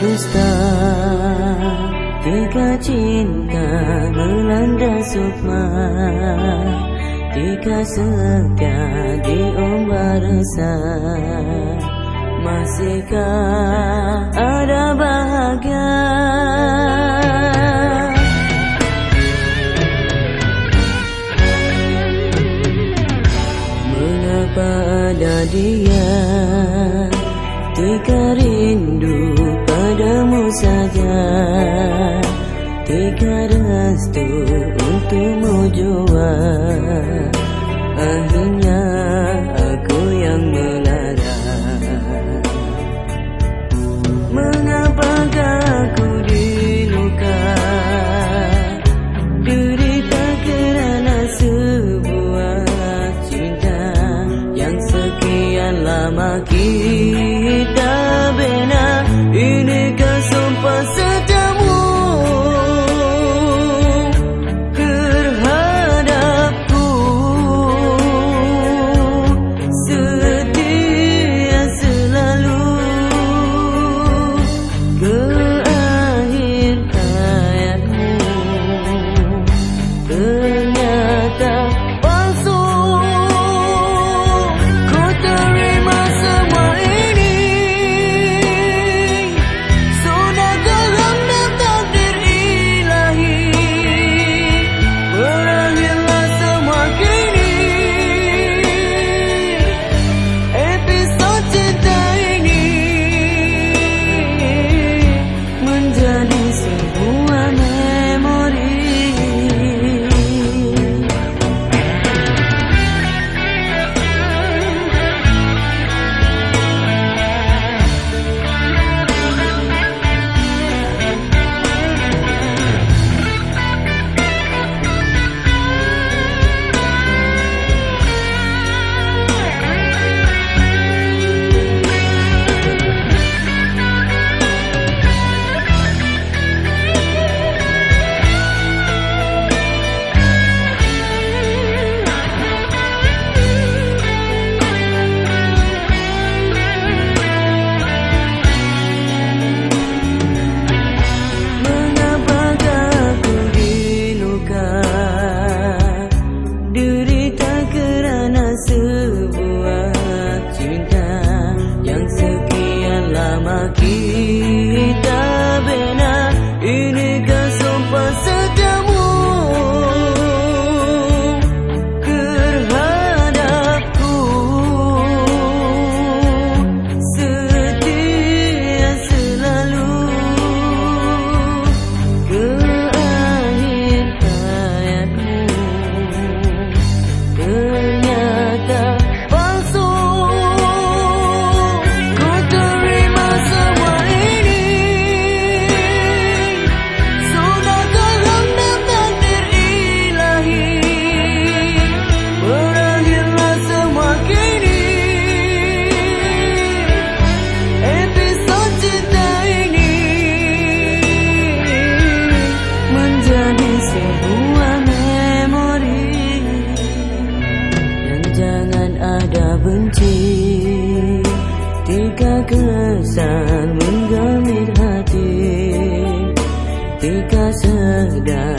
dusta. Tiga cinta melanda sukma. Tiga setia diombak resah Masihkah ada bahagia? Mengapa ada dia? Tiga আমাকে see ada benci. Tika kesan menggamit hati. Tika sedang